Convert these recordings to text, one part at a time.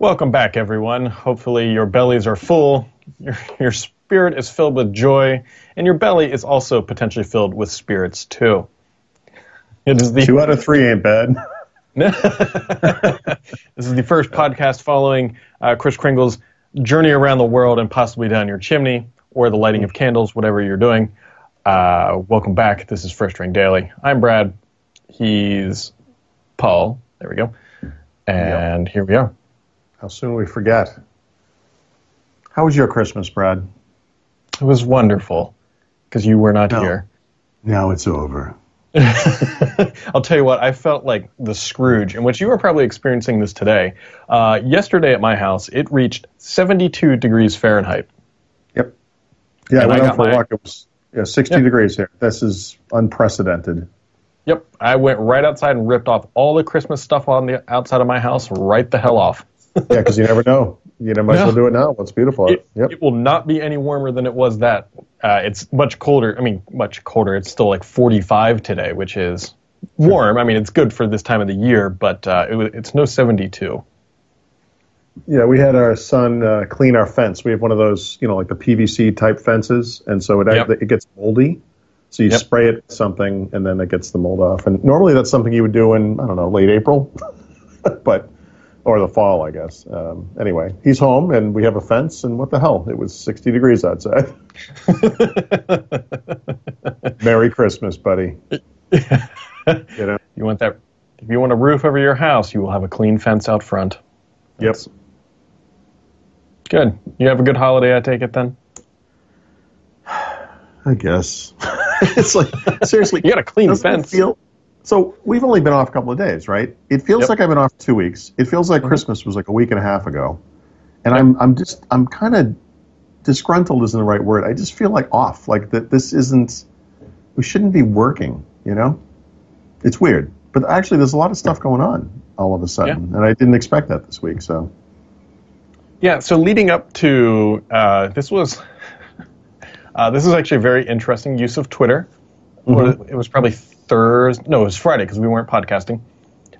Welcome back, everyone. Hopefully, your bellies are full, your, your spirit is filled with joy, and your belly is also potentially filled with spirits, too. It is the two out of three ain't bad. this is the first podcast following uh, Kris Kringle's journey around the world and possibly down your chimney or the lighting of candles, whatever you're doing. Uh, welcome back. This is First Ring Daily. I'm Brad. He's Paul. There we go. And yep. here we are. How soon we forget. How was your Christmas, Brad? It was wonderful because you were not no. here. Now it's over. I'll tell you what, I felt like the Scrooge, in which you are probably experiencing this today. Uh, yesterday at my house, it reached 72 degrees Fahrenheit. Yep. Yeah, and I went out for my, a walk. It was yeah, 60 yep. degrees here. This is unprecedented. Yep. I went right outside and ripped off all the Christmas stuff on the outside of my house right the hell off. Yeah, because you never know. You know, might as well do it now. It's beautiful. It, yep. it will not be any warmer than it was that. Uh, it's much colder. I mean, much colder. It's still like 45 today, which is warm. I mean, it's good for this time of the year, but uh, it, it's no 72. Yeah, we had our son uh, clean our fence. We have one of those, you know, like the PVC type fences, and so it yep. it gets moldy. So you yep. spray it with something, and then it gets the mold off. And normally that's something you would do in I don't know late April, but or the fall, I guess. Um, anyway, he's home, and we have a fence. And what the hell? It was 60 degrees outside. Merry Christmas, buddy. you know, you want that? If you want a roof over your house, you will have a clean fence out front. That's yep. Good. You have a good holiday, I take it then. I guess. it's like seriously, you got a clean fence. Feel, so we've only been off a couple of days, right? It feels yep. like I've been off two weeks. It feels like mm-hmm. Christmas was like a week and a half ago, and yep. I'm I'm just I'm kind of disgruntled isn't the right word. I just feel like off, like that this isn't. We shouldn't be working, you know. It's weird, but actually, there's a lot of stuff going on all of a sudden, yeah. and I didn't expect that this week. So. Yeah. So leading up to uh, this was. Uh, this is actually a very interesting use of Twitter. Mm-hmm. It was probably Thursday. No, it was Friday because we weren't podcasting.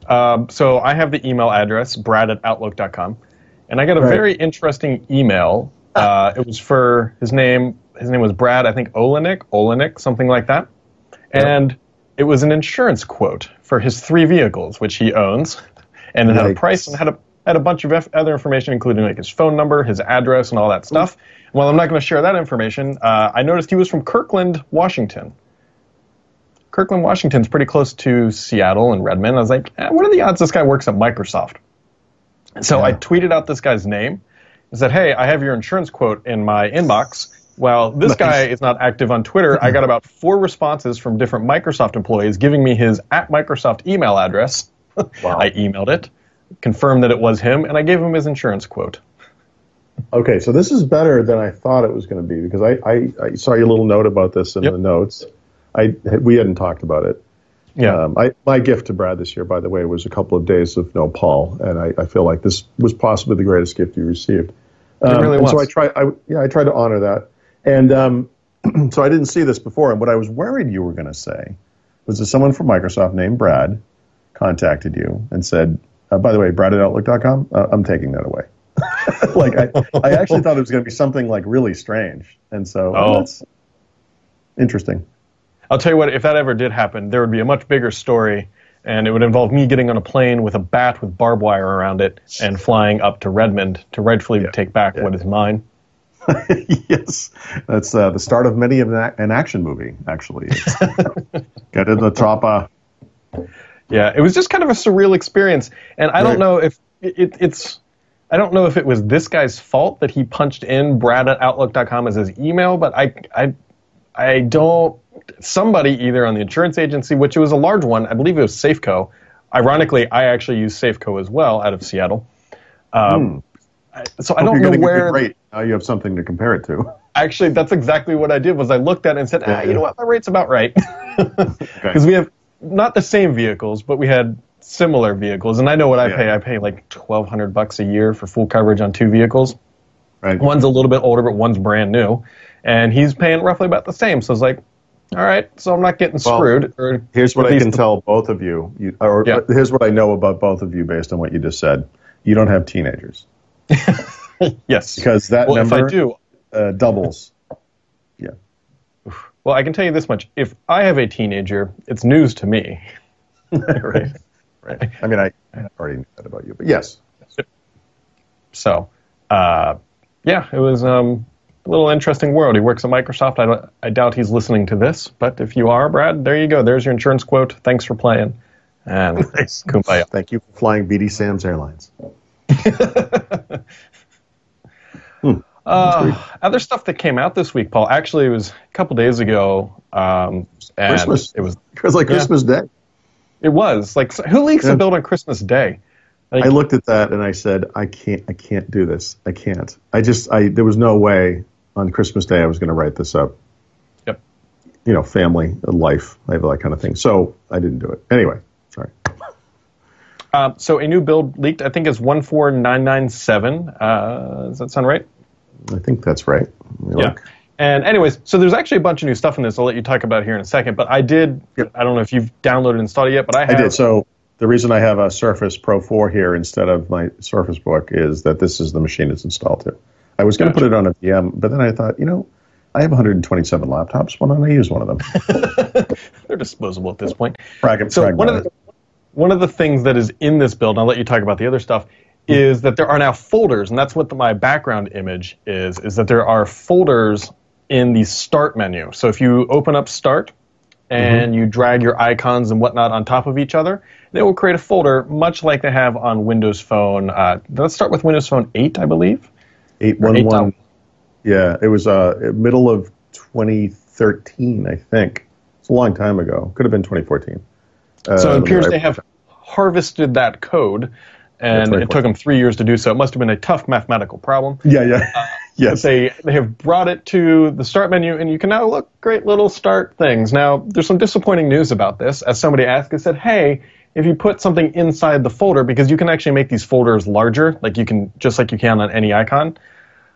Um, so I have the email address, brad at outlook.com. And I got a right. very interesting email. Uh, it was for his name. His name was Brad, I think Olenek, Olenek, something like that. And yep. it was an insurance quote for his three vehicles, which he owns. And it had a price and had a, had a bunch of other information, including like his phone number, his address, and all that stuff. Well, I'm not going to share that information. Uh, I noticed he was from Kirkland, Washington. Kirkland, Washington's pretty close to Seattle and Redmond. I was like, eh, what are the odds this guy works at Microsoft? So yeah. I tweeted out this guy's name and said, hey, I have your insurance quote in my inbox. Well, this nice. guy is not active on Twitter. I got about four responses from different Microsoft employees giving me his at Microsoft email address. Wow. I emailed it, confirmed that it was him, and I gave him his insurance quote. Okay, so this is better than I thought it was going to be because I, I, I saw your little note about this in yep. the notes. I we hadn't talked about it. Yeah. Um, I, my gift to Brad this year, by the way, was a couple of days of no Paul, and I, I feel like this was possibly the greatest gift you received. Um, it really was. So I try, I, yeah, I tried to honor that, and um, so I didn't see this before. And what I was worried you were going to say was that someone from Microsoft named Brad contacted you and said, uh, "By the way, Brad at Outlook.com, uh, I'm taking that away." like I, I actually thought it was going to be something like really strange, and so oh. that's interesting. I'll tell you what, if that ever did happen, there would be a much bigger story, and it would involve me getting on a plane with a bat with barbed wire around it and flying up to Redmond to rightfully yeah. take back yeah. what is mine. yes, that's uh, the start of many of an action movie. Actually, get in the chopper. Yeah, it was just kind of a surreal experience, and I right. don't know if it, it, it's. I don't know if it was this guy's fault that he punched in Brad at Outlook.com as his email, but I, I, I don't somebody either on the insurance agency, which it was a large one, I believe it was Safeco. Ironically, I actually use Safeco as well out of Seattle. Um, hmm. So I don't know where. Great. Now you have something to compare it to. Actually, that's exactly what I did. Was I looked at it and said, ah, you know what, my rate's about right, because okay. we have not the same vehicles, but we had similar vehicles, and I know what I yeah. pay. I pay like twelve hundred bucks a year for full coverage on two vehicles. Right. One's a little bit older, but one's brand new, and he's paying roughly about the same. So it's like, all right, so I'm not getting well, screwed. here's what I can tell both of you, you or yeah. here's what I know about both of you based on what you just said. you don't have teenagers. yes. Because that well, number if I do, uh, doubles. Yeah. Well, I can tell you this much: if I have a teenager, it's news to me. right. Right. I mean, I, I already knew that about you, but yes. So, uh, yeah, it was um, little interesting world. He works at Microsoft. I, I doubt he's listening to this, but if you are, Brad, there you go. There's your insurance quote. Thanks for playing. And kumbaya. Thank you for flying BD Sam's Airlines. Uh, other stuff that came out this week, Paul. Actually, it was a couple days ago. Um, and Christmas. It was. It was like Yeah. Christmas Day. It was like who leaks Yeah. a build on Christmas Day? Like, I looked at that and I said, I can't, I can't do this. I can't. I just, I, there was no way on Christmas Day I was going to write this up. Yep. You know, family, life, I have that kind of thing. So I didn't do it. Anyway, sorry. Uh, so a new build leaked. I think is one four nine nine seven. Uh, does that sound right? I think that's right. Yeah. look. And anyways, so there's actually a bunch of new stuff in this. I'll let you talk about here in a second. But I did. Yep. I don't know if you've downloaded and installed it yet, but I I did. So the reason I have a Surface Pro 4 here instead of my Surface Book is that this is the machine it's installed to. I was going to Gotcha. put it on a VM, but then I thought, you know, I have 127 laptops. Why don't I use one of them? They're disposable at this point. Frag- So one of the one of the things that is in this build, and I'll let you talk about the other stuff, is that there are now folders, and that's what the, my background image is. Is that there are folders in the Start menu. So if you open up Start and you drag your icons and whatnot on top of each other, they will create a folder, much like they have on Windows Phone. Uh, let's start with Windows Phone 8, I believe. 811. Yeah, it was uh, middle of 2013, I think. It's a long time ago. Could have been 2014. Uh, So it appears they have harvested that code, and it took them three years to do so. It must have been a tough mathematical problem. Yeah, yeah. yes. They they have brought it to the start menu, and you can now look great little start things. Now, there's some disappointing news about this. As somebody asked, I said, "Hey, if you put something inside the folder, because you can actually make these folders larger, like you can just like you can on any icon,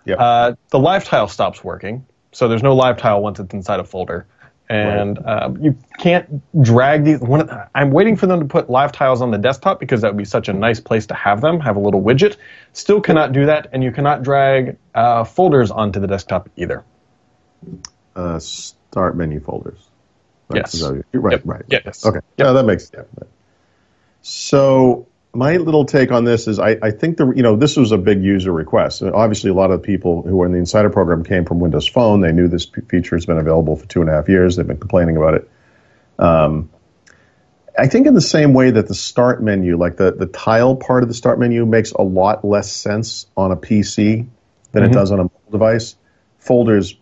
yeah. uh, the live tile stops working. So there's no live tile once it's inside a folder." And um, you can't drag these. One, the- I'm waiting for them to put live tiles on the desktop because that would be such a nice place to have them. Have a little widget. Still cannot do that, and you cannot drag uh, folders onto the desktop either. uh, start menu folders. Right, Yes. Right, Yep. right. Yes. Okay. Yeah, that makes sense. So my little take on this is I, I think the you know this was a big user request. Obviously, a lot of people who were in the Insider program came from Windows Phone. They knew this feature has been available for two and a half years. They've been complaining about it. Um, I think in the same way that the start menu, like the, the tile part of the start menu, makes a lot less sense on a PC than it does on a mobile device. Folders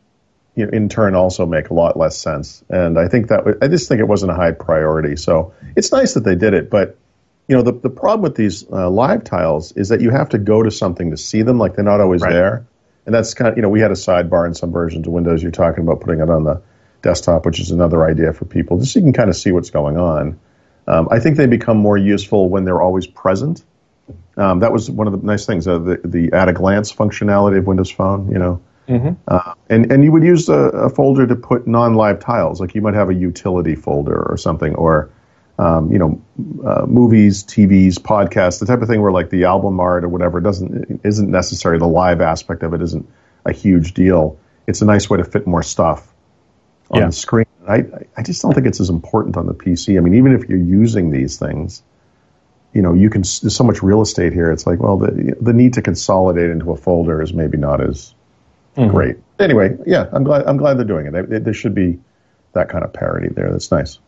you know, in turn also make a lot less sense. And I think that w- I just think it wasn't a high priority. So it's nice that they did it, but you know the the problem with these uh, live tiles is that you have to go to something to see them. Like they're not always Right. there, and that's kind of you know we had a sidebar in some versions of Windows. You're talking about putting it on the desktop, which is another idea for people, just so you can kind of see what's going on. Um, I think they become more useful when they're always present. Um, that was one of the nice things, uh, the the at a glance functionality of Windows Phone. You know, uh, and and you would use a, a folder to put non-live tiles, like you might have a utility folder or something, or um, you know, uh, movies, TVs, podcasts, the type of thing where like the album art or whatever doesn't isn't necessary. The live aspect of it isn't a huge deal. It's a nice way to fit more stuff on Yeah. the screen. I I just don't think it's as important on the PC. I mean, even if you're using these things, you know, you can there's so much real estate here. It's like, well, the the need to consolidate into a folder is maybe not as great. Anyway, yeah, I'm glad I'm glad they're doing it. There- There should be that kind of parity there. That's nice.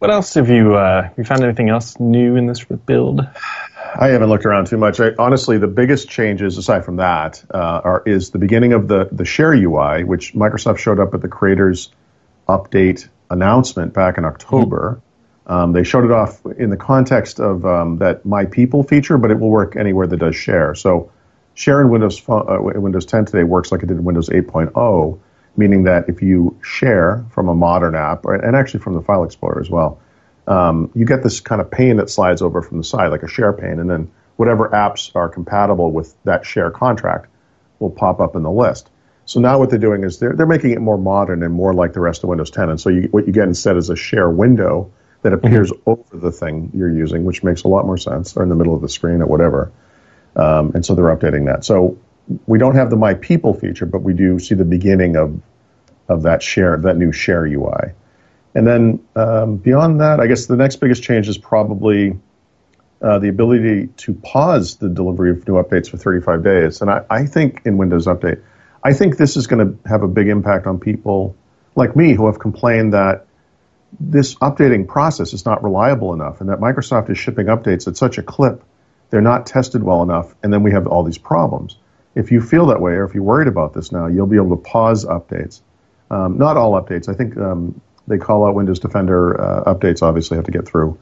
What else have you uh, you found anything else new in this build? I haven't looked around too much. I, honestly, the biggest changes, aside from that, uh, are is the beginning of the the Share UI, which Microsoft showed up at the Creators Update announcement back in October. Um, they showed it off in the context of um, that My People feature, but it will work anywhere that does Share. So, Share in Windows uh, Windows 10 today works like it did in Windows 8.0, meaning that if you share from a modern app, or, and actually from the File Explorer as well, um, you get this kind of pane that slides over from the side, like a share pane, and then whatever apps are compatible with that share contract will pop up in the list. So now what they're doing is they're, they're making it more modern and more like the rest of Windows 10. And so you, what you get instead is a share window that appears mm-hmm. over the thing you're using, which makes a lot more sense, or in the middle of the screen or whatever. Um, and so they're updating that. So we don't have the My People feature, but we do see the beginning of of that share, that new share UI. And then um, beyond that, I guess the next biggest change is probably uh, the ability to pause the delivery of new updates for 35 days. And I, I think in Windows Update, I think this is going to have a big impact on people like me who have complained that this updating process is not reliable enough and that Microsoft is shipping updates at such a clip, they're not tested well enough, and then we have all these problems. If you feel that way or if you're worried about this now, you'll be able to pause updates. Um, not all updates. I think um, they call out Windows Defender uh, updates. Obviously, have to get through.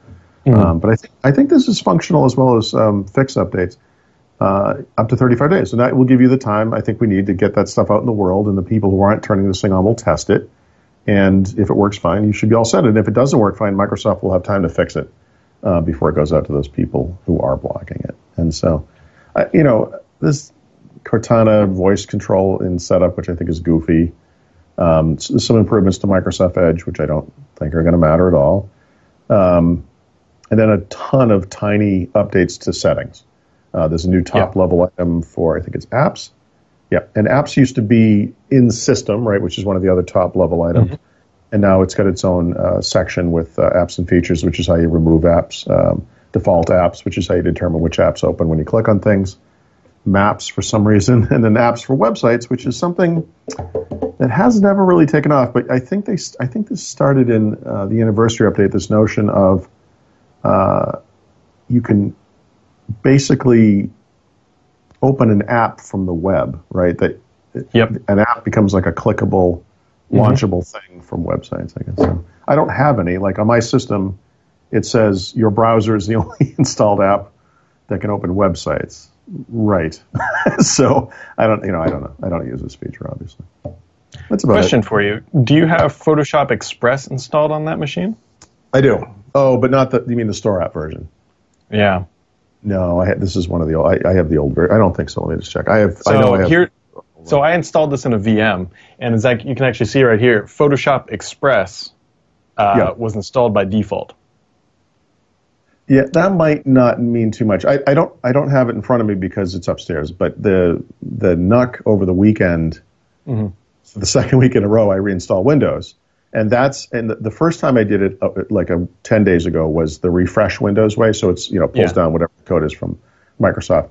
Mm-hmm. Um, but I think I think this is functional as well as um, fix updates uh, up to 35 days, and that will give you the time I think we need to get that stuff out in the world. And the people who aren't turning this thing on will test it. And if it works fine, you should be all set. And if it doesn't work fine, Microsoft will have time to fix it uh, before it goes out to those people who are blocking it. And so, uh, you know, this Cortana voice control in setup, which I think is goofy. Um, some improvements to Microsoft Edge, which I don't think are going to matter at all. Um, and then a ton of tiny updates to settings. Uh, there's a new top level item for, I think it's apps. Yeah, and apps used to be in system, right, which is one of the other top level items. Mm-hmm. And now it's got its own uh, section with uh, apps and features, which is how you remove apps, um, default apps, which is how you determine which apps open when you click on things maps for some reason, and then apps for websites, which is something that has never really taken off. But I think they, I think this started in uh, the anniversary update. This notion of uh, you can basically open an app from the web, right? That yep. an app becomes like a clickable, mm-hmm. launchable mm-hmm. thing from websites. I guess. So I don't have any. Like on my system, it says your browser is the only installed app that can open websites. Right. so I don't, you know, I don't know. I don't use this feature, obviously. That's about Question it. for you: Do you have Photoshop Express installed on that machine? I do. Oh, but not the. You mean the store app version? Yeah. No, I have, this is one of the. I, I have the old version. I don't think so. Let me just check. I have. So I know I have, here. So I installed this in a VM, and it's like you can actually see right here. Photoshop Express uh, yeah. was installed by default. Yeah, that might not mean too much. I, I, don't I don't have it in front of me because it's upstairs. But the the NUC over the weekend, mm-hmm. the second week in a row, I reinstall Windows, and that's and the, the first time I did it uh, like a ten days ago was the refresh Windows way. So it's you know pulls yeah. down whatever the code is from Microsoft.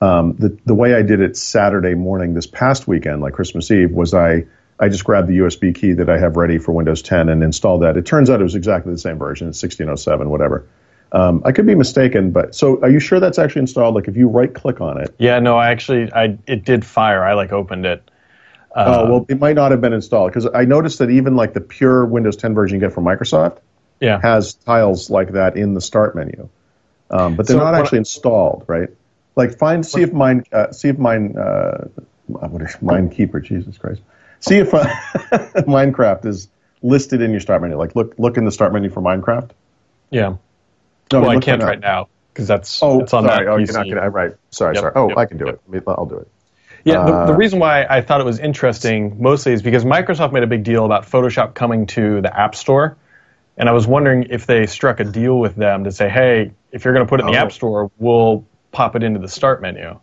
Um, the the way I did it Saturday morning this past weekend, like Christmas Eve, was I I just grabbed the USB key that I have ready for Windows 10 and installed that. It turns out it was exactly the same version, it's 1607, whatever. Um, I could be mistaken, but so are you sure that's actually installed? Like if you right click on it. Yeah, no, I actually, I it did fire. I like opened it. Uh, oh well, it might not have been installed because I noticed that even like the pure Windows 10 version you get from Microsoft, yeah. has tiles like that in the start menu, um, but they're so not actually installed, right? Like find see if mine uh, see if mine uh, what is Minekeeper? Jesus Christ! See if uh, Minecraft is listed in your start menu. Like look look in the start menu for Minecraft. Yeah. No, well, I can't right now because that's oh, it's on sorry. that oh, you're not gonna, right. Sorry, yep, sorry. Oh, yep, I can do yep. it. I'll do it. Yeah, the, the, uh, reason why I thought it was interesting mostly is because Microsoft made a big deal about Photoshop coming to the App Store, and I was wondering if they struck a deal with them to say, "Hey, if you're going to put it in the App oh. Store, we'll pop it into the Start menu."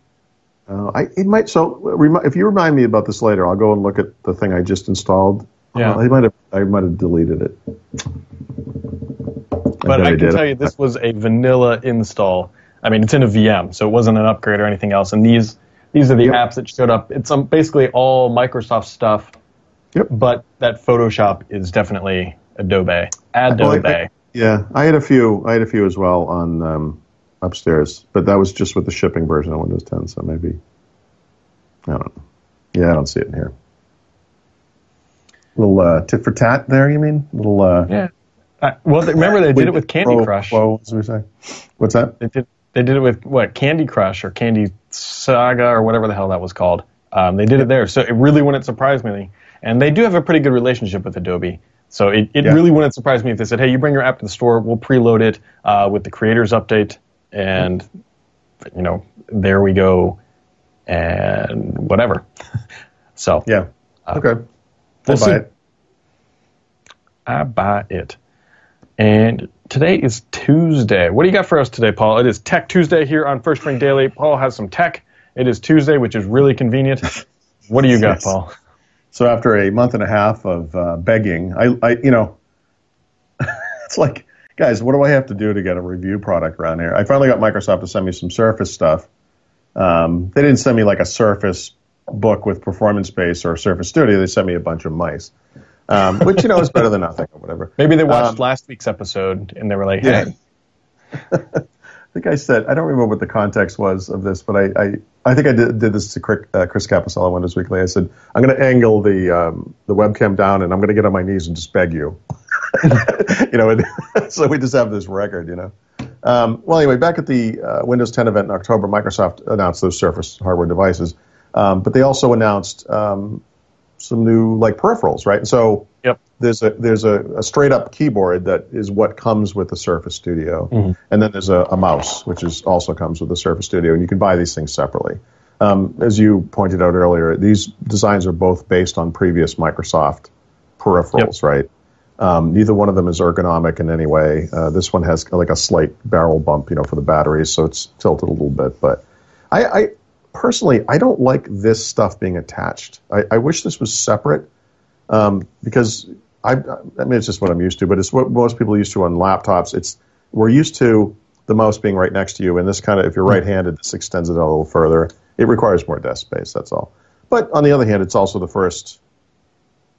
Uh, I, it might. So, if you remind me about this later, I'll go and look at the thing I just installed. Yeah, uh, I might have. I might have deleted it. But I, I can tell you, this was a vanilla install. I mean, it's in a VM, so it wasn't an upgrade or anything else. And these these are the yep. apps that showed up. It's um, basically all Microsoft stuff. Yep. But that Photoshop is definitely Adobe. Adobe. Well, I, yeah, I had a few. I had a few as well on um, upstairs, but that was just with the shipping version of Windows 10. So maybe I don't know. Yeah, I don't see it in here. Little uh, tit for tat there. You mean? Little uh, yeah. Uh, well, remember they did it with Candy Pro, Crush. Pro, we say. What's that? They did. They did it with what Candy Crush or Candy Saga or whatever the hell that was called. Um, they did it there, so it really wouldn't surprise me. And they do have a pretty good relationship with Adobe. So it, it yeah. really wouldn't surprise me if they said, "Hey, you bring your app to the store, we'll preload it uh, with the creators update, and you know, there we go, and whatever." so yeah, uh, okay, we'll buy it. I buy it. And today is Tuesday. What do you got for us today, Paul? It is Tech Tuesday here on First Ring Daily. Paul has some tech. It is Tuesday, which is really convenient. What do you got, Yes. Paul? So after a month and a half of uh, begging, I, I, you know, it's like, guys, what do I have to do to get a review product around here? I finally got Microsoft to send me some Surface stuff. Um, they didn't send me like a Surface book with performance base or Surface Studio. They sent me a bunch of mice, um, which you know is better than nothing or whatever. Maybe they watched Um, last week's episode and they were like, Yeah. hey, I think I said I don't remember what the context was of this, but I I, I think I did, did this to Chris, uh, Chris Capossela Windows Weekly. I said I'm going to angle the um, the webcam down and I'm going to get on my knees and just beg you, you know. And so we just have this record, you know. Um, well, anyway, back at the uh, Windows 10 event in October, Microsoft announced those Surface hardware devices, um, but they also announced um, some new like peripherals, right? So yep. there's a there's a, a straight up keyboard that is what comes with the Surface Studio, Mm-hmm. and then there's a, a mouse which is also comes with the Surface Studio, and you can buy these things separately. Um, as you pointed out earlier, these designs are both based on previous Microsoft peripherals, right? Um, neither one of them is ergonomic in any way. Uh, this one has like a slight barrel bump, you know, for the batteries, so it's tilted a little bit. But I, I personally, I don't like this stuff being attached. I, I wish this was separate um, because I, I mean, it's just what I'm used to, but it's what most people are used to on laptops. It's we're used to the mouse being right next to you, and this kind of, if you're right-handed, this extends it a little further. It requires more desk space. That's all. But on the other hand, it's also the first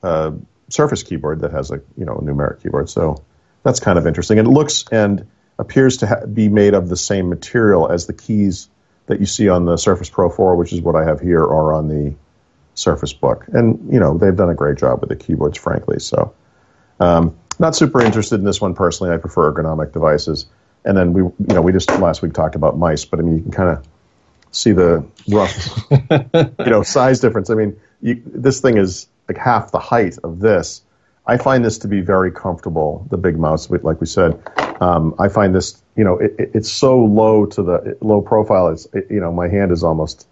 uh, Surface keyboard that has a you know a numeric keyboard, so that's kind of interesting. And it looks and appears to ha- be made of the same material as the keys that you see on the Surface Pro 4, which is what I have here, or on the Surface Book. And you know they've done a great job with the keyboards, frankly. So um, not super interested in this one personally. I prefer ergonomic devices. And then we you know we just last week talked about mice, but I mean you can kind of see the rough you know size difference. I mean you, this thing is like half the height of this. I find this to be very comfortable. The big mouse, like we said, um, I find this you know it, it- it's so low to the low profile. It's it, you know my hand is almost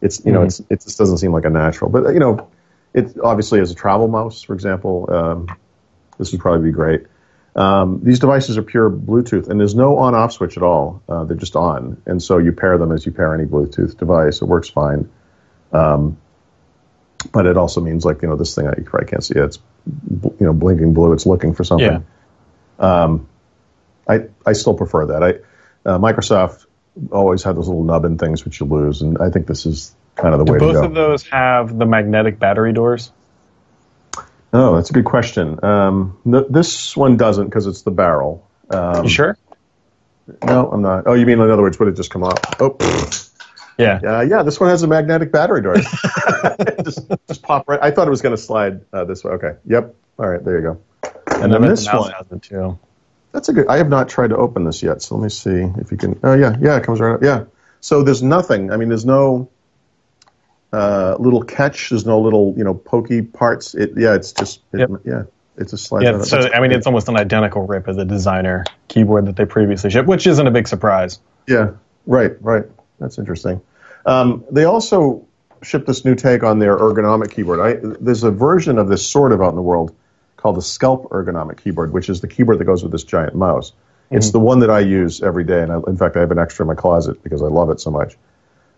it's you know it's it just doesn't seem like a natural. But you know it obviously as a travel mouse, for example, um, this would probably be great. Um, these devices are pure Bluetooth, and there's no on-off switch at all. Uh, they're just on, and so you pair them as you pair any Bluetooth device. It works fine. Um, but it also means like you know this thing I probably can't see it. It's you know blinking blue. It's looking for something. Yeah. I I still prefer that. I uh, Microsoft always had those little nubbin things which you lose, and I think this is kind of the way Both to go. Both of those have the magnetic battery doors. oh, that's a good question. Um, this one doesn't because it's the barrel. Um, You sure? No, I'm not. Oh, you mean in other words, would it just come off? Oh, Yeah. uh, yeah. This one has a magnetic battery door. just just pop right. I thought it was going to slide uh, this way. Okay. Yep. All right. There you go. And then I this the one. has it too. That's a good. I have not tried to open this yet, so let me see if you can. Oh yeah, yeah, it comes right up. Yeah. So there's nothing. I mean, there's no uh, little catch. There's no little you know pokey parts. It yeah, it's just it, Yep. yeah, it's a slide. Yeah, so I mean, it's almost an identical rip of the designer keyboard that they previously shipped, which isn't a big surprise. Yeah, right, right. That's interesting. Um, they also shipped this new take on their ergonomic keyboard. I, there's a version of this sort of out in the world called the Sculpt ergonomic keyboard, which is the keyboard that goes with this giant mouse. It's the one that I use every day, and I, in fact, I have an extra in my closet because I love it so much.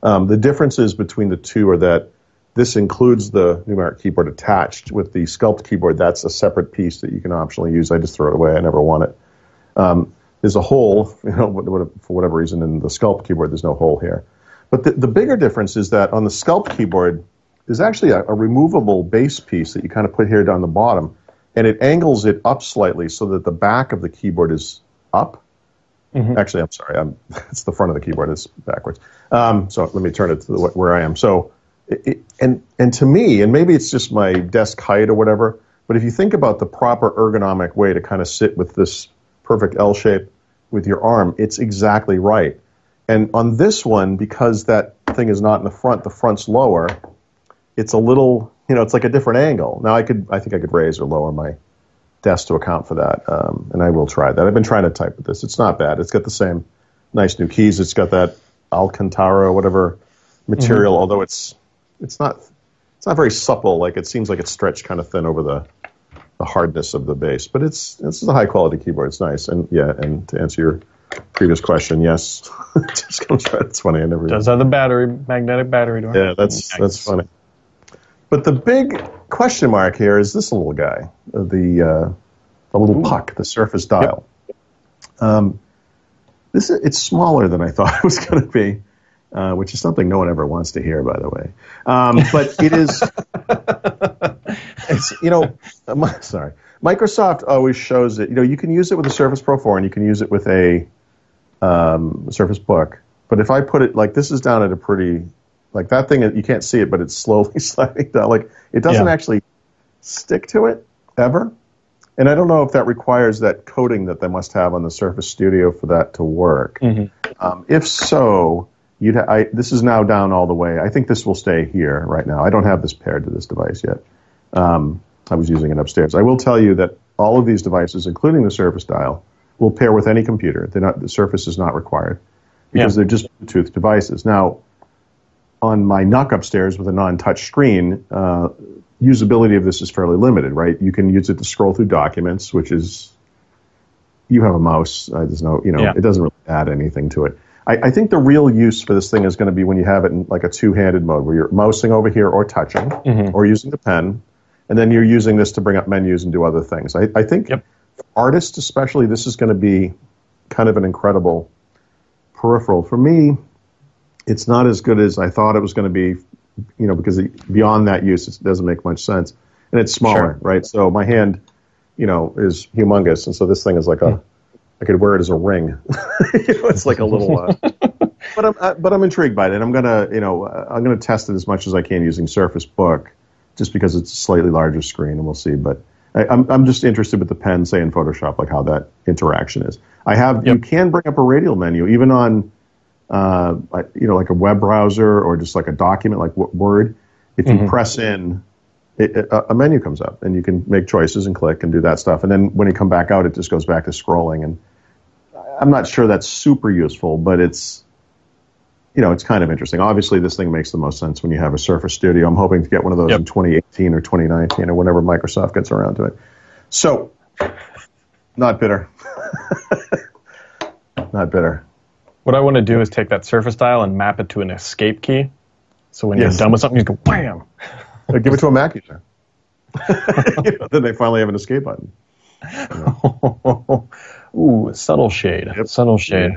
Um, the differences between the two are that this includes the numeric keyboard attached with the Sculpt keyboard. That's a separate piece that you can optionally use. I just throw it away. I never want it. Um, there's a hole, you know, for whatever reason, in the Sculpt keyboard, there's no hole here. But the, the bigger difference is that on the Sculpt keyboard, there's actually a, a removable base piece that you kind of put here down the bottom, and it angles it up slightly so that the back of the keyboard is up. Actually, I'm sorry. I'm, it's the front of the keyboard. It's backwards. Um, so let me turn it to the, where I am. So, it, and and to me, and maybe it's just my desk height or whatever. But if you think about the proper ergonomic way to kind of sit with this perfect L shape with your arm, it's exactly right. And on this one, because that thing is not in the front, the front's lower. It's a little, you know, it's like a different angle. Now I could, I think I could raise or lower my desk to account for that, um, and I will try that. I've been trying to type with this. It's not bad. It's got the same nice new keys. It's got that Alcantara whatever material, although it's it's not it's not very supple. Like it seems like it's stretched kind of thin over the the hardness of the base. But it's this is a high quality keyboard. It's nice. And yeah, and to answer your previous question, yes, just comes right. It's funny. I never Does have the battery, magnetic battery door. Yeah, that's nice. that's funny. But the big question mark here is this little guy, the uh, the little Ooh. puck, the Surface Dial. Yep. Um, this is, it's smaller than I thought it was going to be, uh, which is something no one ever wants to hear, by the way. Um, but it is, it's, you know, uh, sorry. Microsoft always shows it. You know, you can use it with a Surface Pro 4 and you can use it with a um, Surface Book. But if I put it like this is down at a pretty, like that thing, you can't see it, but it's slowly sliding down. Like it doesn't yeah. actually stick to it ever. And I don't know if that requires that coating that they must have on the Surface Studio for that to work. Mm-hmm. Um, if so, you'd ha- I, this is now down all the way. I think this will stay here right now. I don't have this paired to this device yet. Um, I was using it upstairs. I will tell you that all of these devices, including the Surface Dial, will pair with any computer. They're not, the Surface is not required because yeah. they're just Bluetooth devices. Now, on my NUC upstairs with a non-touch screen, uh, usability of this is fairly limited, right? You can use it to scroll through documents, which is you have a mouse. Uh, there's no, you know, yeah. it doesn't really add anything to it. I, I, think the real use for this thing is going to be when you have it in like a two-handed mode, where you're mousing over here or touching, mm-hmm. or using the pen, and then you're using this to bring up menus and do other things. I, I think yep. artists, especially, this is going to be kind of an incredible peripheral. For me, it's not as good as I thought it was going to be you know, because it, beyond that use, it doesn't make much sense. And it's smaller, sure. right? So my hand, you know, is humongous, and so this thing is like a, I could wear it as a ring. you know, it's like a little. Uh, but I'm uh, but I'm intrigued by it, and I'm gonna you know uh, I'm gonna test it as much as I can using Surface Book, just because it's a slightly larger screen, and we'll see. But I, am I'm, I'm just interested with the pen, say in Photoshop, like how that interaction is. I have yep. you can bring up a radial menu even on uh, you know, like a web browser or just like a document like Word, if you mm-hmm. press in, it, it, a menu comes up and you can make choices and click and do that stuff. And then when you come back out, it just goes back to scrolling. And I'm not sure that's super useful, but it's, you know, it's kind of interesting. Obviously, this thing makes the most sense when you have a Surface Studio. I'm hoping to get one of those yep. in 2018 or 2019 or whenever Microsoft gets around to it. So, not bitter. not bitter. What I want to do is take that Surface Dial and map it to an escape key. So when yes. you're done with something, you go wham. give it to a Mac user. you know, then they finally have an escape button. Ooh, subtle shade. Yep. Subtle shade.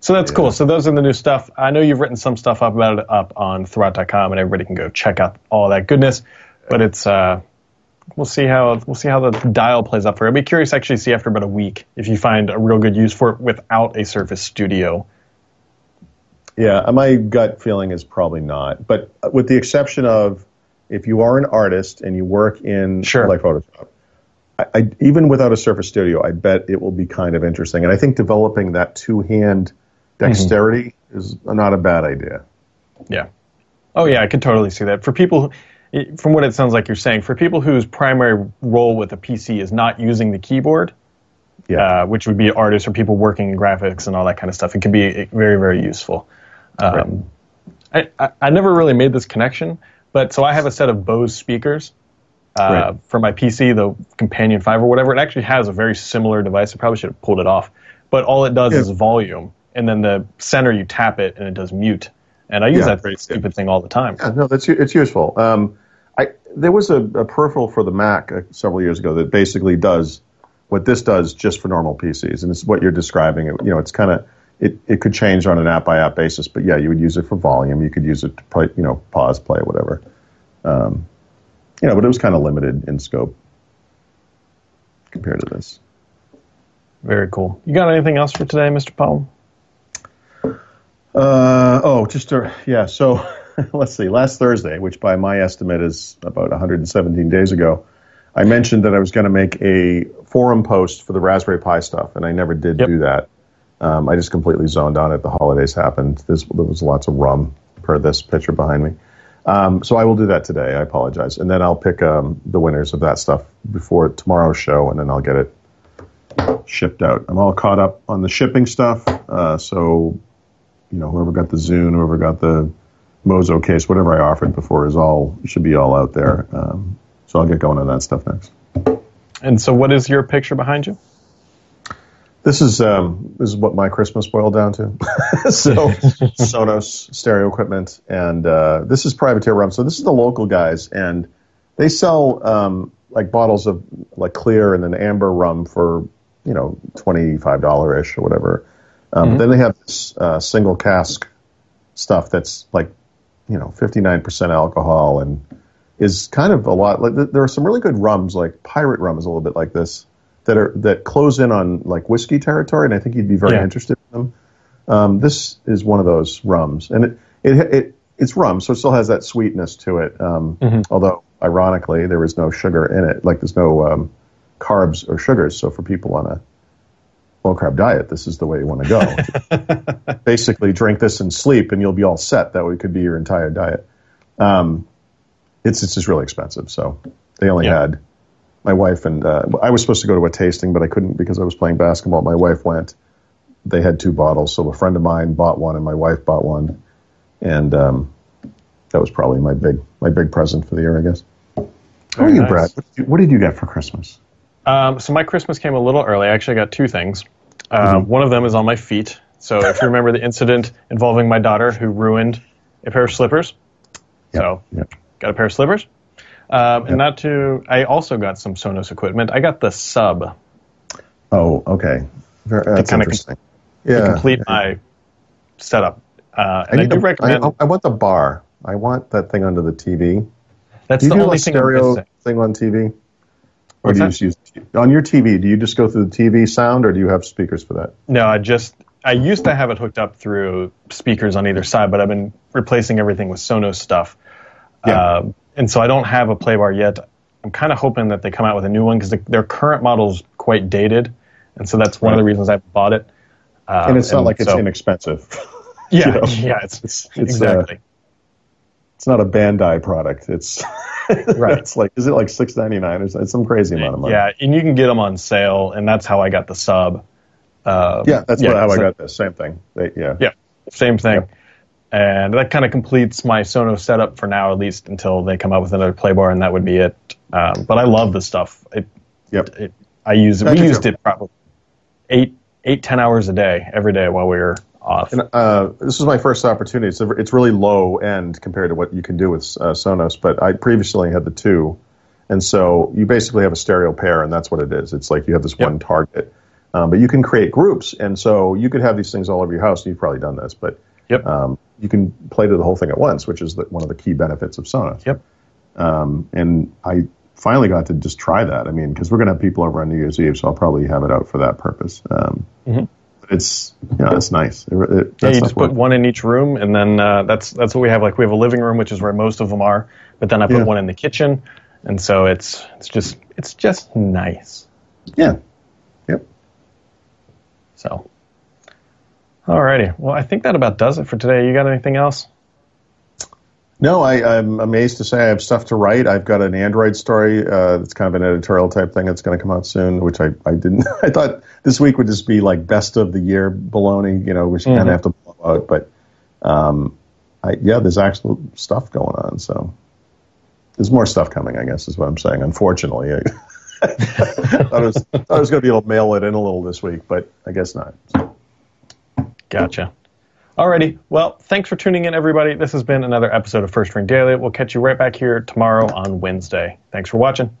So that's yeah. cool. So those are the new stuff. I know you've written some stuff up about it up on Thurrott.com, and everybody can go check out all that goodness. But it's uh, we'll see how we'll see how the dial plays up for. It. I'd be curious actually to see after about a week if you find a real good use for it without a Surface Studio yeah, my gut feeling is probably not. But with the exception of if you are an artist and you work in sure. like Photoshop, I, I, even without a Surface Studio, I bet it will be kind of interesting. And I think developing that two hand dexterity mm-hmm. is not a bad idea. Yeah. Oh yeah, I could totally see that. For people, from what it sounds like you're saying, for people whose primary role with a PC is not using the keyboard, yeah. Uh, which would be artists or people working in graphics and all that kind of stuff, it can be very, very useful. Um, right. I, I, never really made this connection, but so I have a set of Bose speakers uh, right. for my PC, the Companion 5 or whatever. It actually has a very similar device. I probably should have pulled it off. But all it does yeah. is volume, and then the center you tap it and it does mute. And I use yeah, that very stupid thing all the time. Yeah, no, that's it's useful. Um, I there was a, a, peripheral for the Mac uh, several years ago that basically does what this does just for normal PCs, and it's what you're describing. You know, it's kind of it, it could change on an app by app basis, but yeah, you would use it for volume. You could use it to play, you know, pause, play, whatever. Um, you know, but it was kind of limited in scope compared to this. Very cool. You got anything else for today, Mr. Powell? Uh, oh, just to, yeah. So let's see. Last Thursday, which by my estimate is about 117 days ago, I mentioned that I was going to make a forum post for the Raspberry Pi stuff, and I never did yep. do that. Um, I just completely zoned on it. The holidays happened. There was lots of rum per this picture behind me. Um, so I will do that today. I apologize, and then I'll pick um, the winners of that stuff before tomorrow's show, and then I'll get it shipped out. I'm all caught up on the shipping stuff. Uh, so you know, whoever got the Zune, whoever got the Mozo case, whatever I offered before is all should be all out there. Um, so I'll get going on that stuff next. And so, what is your picture behind you? This is um, this is what my Christmas boiled down to. so Sonos stereo equipment, and uh, this is privateer rum. So this is the local guys, and they sell um, like bottles of like clear and then amber rum for you know twenty five dollar ish or whatever. Um, mm-hmm. Then they have this uh, single cask stuff that's like you know fifty nine percent alcohol and is kind of a lot. Like there are some really good rums, like pirate rum is a little bit like this that are that close in on like whiskey territory, and I think you'd be very yeah. interested in them. Um, this is one of those rums, and it, it, it it's rum, so it still has that sweetness to it. Um, mm-hmm. Although ironically, there is no sugar in it. Like there's no um, carbs or sugars. So for people on a low carb diet, this is the way you want to go. Basically, drink this and sleep, and you'll be all set. That way, could be your entire diet. Um, it's it's just really expensive, so they only yeah. had my wife and uh, I was supposed to go to a tasting, but I couldn't because I was playing basketball. My wife went. They had two bottles, so a friend of mine bought one, and my wife bought one, and um, that was probably my big my big present for the year, I guess. How are you, nice. Brad? What did you, what did you, get for Christmas? Um, so my Christmas came a little early. I actually got two things. Uh, mm-hmm. One of them is on my feet. So if you remember the incident involving my daughter who ruined a pair of slippers, yep. so yep. got a pair of slippers. Um, yep. And not to, I also got some Sonos equipment. I got the sub. Oh, okay. Very, that's interesting. Com- yeah. To complete my setup. Uh, and I, I do recommend. I, I, want the bar. I want that thing under the TV. That's do you the do only a stereo thing, thing on TV. Or do you just use on your TV? Do you just go through the TV sound, or do you have speakers for that? No, I just I used to have it hooked up through speakers on either side, but I've been replacing everything with Sonos stuff. Yeah. Uh, and so I don't have a play bar yet. I'm kind of hoping that they come out with a new one because the, their current model is quite dated, and so that's one right. of the reasons I bought it. Um, and it's not like so, it's inexpensive. Yeah, you know? yeah, it's, it's, it's uh, exactly. Uh, it's not a Bandai product. It's right. It's like is it like six ninety nine or It's some crazy amount of money. Yeah, and you can get them on sale, and that's how I got the sub. Uh, yeah, that's yeah, what, how so, I got this. Same thing. They, yeah. Yeah, same thing. Yeah. And that kind of completes my Sonos setup for now, at least until they come out with another playbar, and that would be it. Um, but I love the stuff. It, yep. It, I use. We used it probably eight, eight, ten hours a day every day while we were off. And, uh, this was my first opportunity. It's, it's really low end compared to what you can do with uh, Sonos, but I previously had the two. And so you basically have a stereo pair, and that's what it is. It's like you have this yep. one target. Um, but you can create groups, and so you could have these things all over your house. You've probably done this, but Yep. Um, you can play to the whole thing at once, which is the, one of the key benefits of Sonos. Yep. Um, and I finally got to just try that. I mean, because we're going to have people over on New Year's Eve, so I'll probably have it out for that purpose. Um, mm-hmm. It's you know, it's nice. It, it, yeah, you just put one in each room, and then uh, that's that's what we have. Like we have a living room, which is where most of them are, but then I put yeah. one in the kitchen, and so it's it's just it's just nice. Yeah. Yep. So Alrighty. Well, I think that about does it for today. You got anything else? No, I, am amazed to say I have stuff to write. I've got an Android story uh, that's kind of an editorial type thing that's going to come out soon, which I, I didn't. I thought this week would just be like best of the year baloney, you know, which mm-hmm. kind of have to blow out. But um, I, yeah, there's actual stuff going on. So there's more stuff coming, I guess, is what I'm saying. Unfortunately, I, thought, I was, I was going to be able to mail it in a little this week, but I guess not. So. Gotcha. Alrighty. Well, thanks for tuning in, everybody. This has been another episode of First Ring Daily. We'll catch you right back here tomorrow on Wednesday. Thanks for watching.